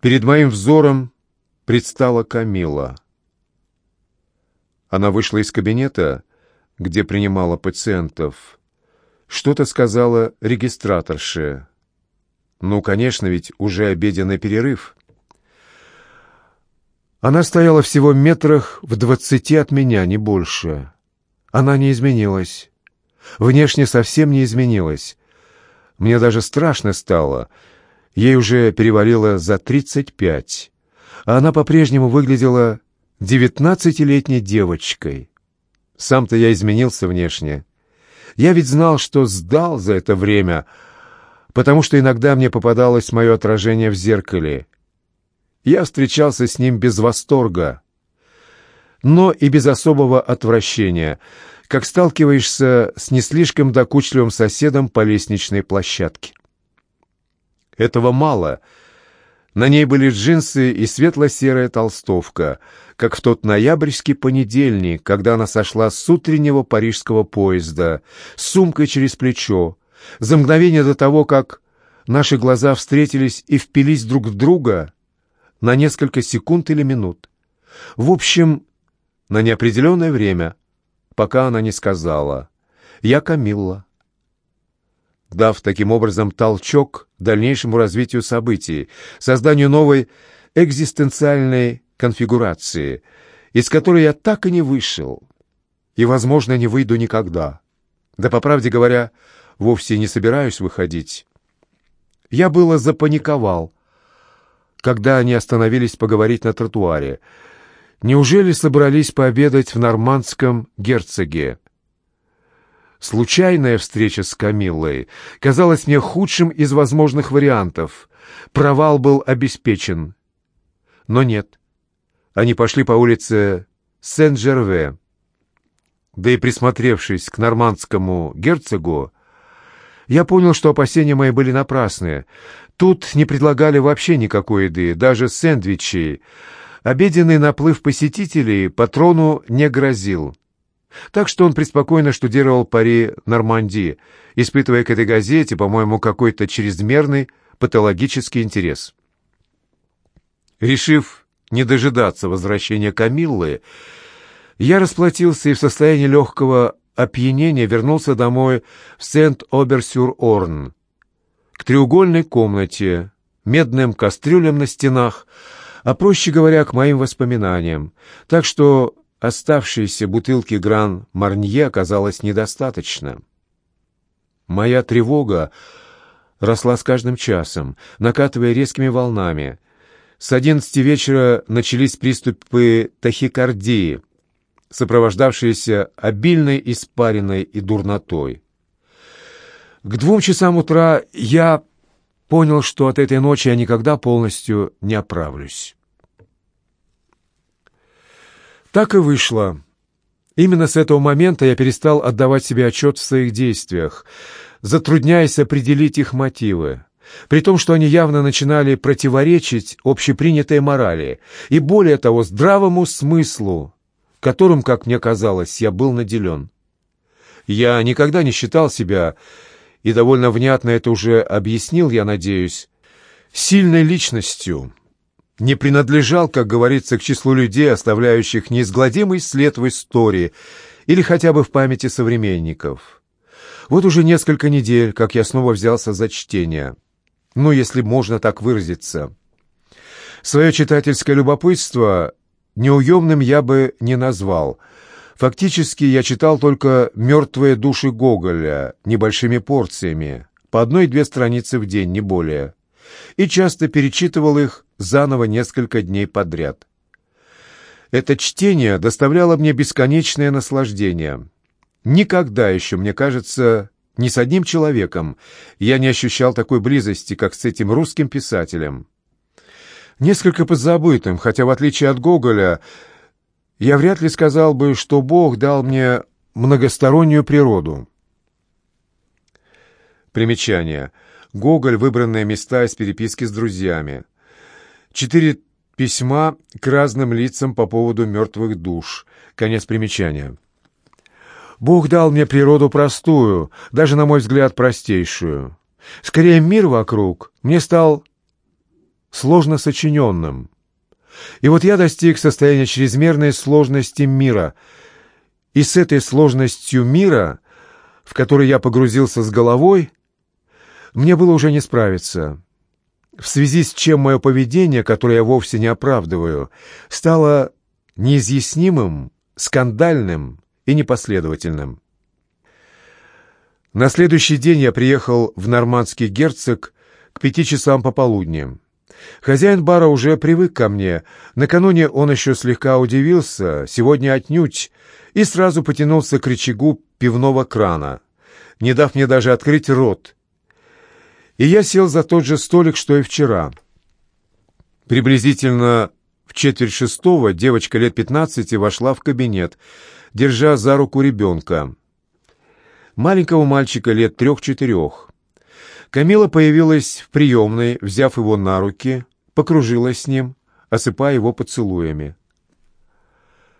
перед моим взором предстала Камила. Она вышла из кабинета, где принимала пациентов. Что-то сказала регистраторше. Ну, конечно, ведь уже обеденный перерыв. Она стояла всего метрах в двадцати от меня, не больше. Она не изменилась. Внешне совсем не изменилась. Мне даже страшно стало. Ей уже перевалило за тридцать пять. А она по-прежнему выглядела девятнадцатилетней девочкой. Сам-то я изменился внешне. Я ведь знал, что сдал за это время, потому что иногда мне попадалось мое отражение в зеркале. Я встречался с ним без восторга, но и без особого отвращения, как сталкиваешься с не слишком докучливым соседом по лестничной площадке. Этого мало. На ней были джинсы и светло-серая толстовка — как в тот ноябрьский понедельник, когда она сошла с утреннего парижского поезда, с сумкой через плечо, за мгновение до того, как наши глаза встретились и впились друг в друга на несколько секунд или минут. В общем, на неопределенное время, пока она не сказала «Я Камилла». Дав таким образом толчок дальнейшему развитию событий, созданию новой экзистенциальной конфигурации, из которой я так и не вышел, и, возможно, не выйду никогда. Да, по правде говоря, вовсе не собираюсь выходить. Я было запаниковал, когда они остановились поговорить на тротуаре. Неужели собрались пообедать в нормандском герцоге? Случайная встреча с Камиллой казалась мне худшим из возможных вариантов. Провал был обеспечен. Но нет. Они пошли по улице Сен-Жерве. Да и присмотревшись к нормандскому герцогу, я понял, что опасения мои были напрасны. Тут не предлагали вообще никакой еды, даже сэндвичей. Обеденный наплыв посетителей патрону не грозил. Так что он преспокойно штудировал пари Нормандии, испытывая к этой газете, по-моему, какой-то чрезмерный патологический интерес. Решив не дожидаться возвращения Камиллы, я расплатился и в состоянии легкого опьянения вернулся домой в Сент-Обер-Сюр-Орн, к треугольной комнате, медным кастрюлям на стенах, а, проще говоря, к моим воспоминаниям, так что оставшейся бутылки Гран-Марнье оказалось недостаточно. Моя тревога росла с каждым часом, накатывая резкими волнами — с одиннадцати вечера начались приступы тахикардии, сопровождавшиеся обильной испариной и дурнотой. К двум часам утра я понял, что от этой ночи я никогда полностью не оправлюсь. Так и вышло. Именно с этого момента я перестал отдавать себе отчет в своих действиях, затрудняясь определить их мотивы при том, что они явно начинали противоречить общепринятой морали и, более того, здравому смыслу, которым, как мне казалось, я был наделен. Я никогда не считал себя, и довольно внятно это уже объяснил, я надеюсь, сильной личностью, не принадлежал, как говорится, к числу людей, оставляющих неизгладимый след в истории или хотя бы в памяти современников. Вот уже несколько недель, как я снова взялся за чтение — ну, если можно так выразиться. Свое читательское любопытство неуемным я бы не назвал. Фактически я читал только «Мертвые души Гоголя» небольшими порциями, по одной-две страницы в день, не более, и часто перечитывал их заново несколько дней подряд. Это чтение доставляло мне бесконечное наслаждение. Никогда еще, мне кажется, ни с одним человеком я не ощущал такой близости, как с этим русским писателем. Несколько подзабытым, хотя в отличие от Гоголя, я вряд ли сказал бы, что Бог дал мне многостороннюю природу. Примечание. Гоголь. Выбранные места из переписки с друзьями. Четыре письма к разным лицам по поводу мертвых душ. Конец примечания. Бог дал мне природу простую, даже, на мой взгляд, простейшую. Скорее, мир вокруг мне стал сложно сочиненным. И вот я достиг состояния чрезмерной сложности мира. И с этой сложностью мира, в который я погрузился с головой, мне было уже не справиться. В связи с чем мое поведение, которое я вовсе не оправдываю, стало неизъяснимым, скандальным и непоследовательным. На следующий день я приехал в нормандский герцог к пяти часам пополудни. Хозяин бара уже привык ко мне. Накануне он еще слегка удивился, сегодня отнюдь, и сразу потянулся к рычагу пивного крана, не дав мне даже открыть рот. И я сел за тот же столик, что и вчера. Приблизительно в четверть шестого девочка лет пятнадцати вошла в кабинет, держа за руку ребенка. Маленького мальчика лет трех-четырех. Камила появилась в приемной, взяв его на руки, покружилась с ним, осыпая его поцелуями.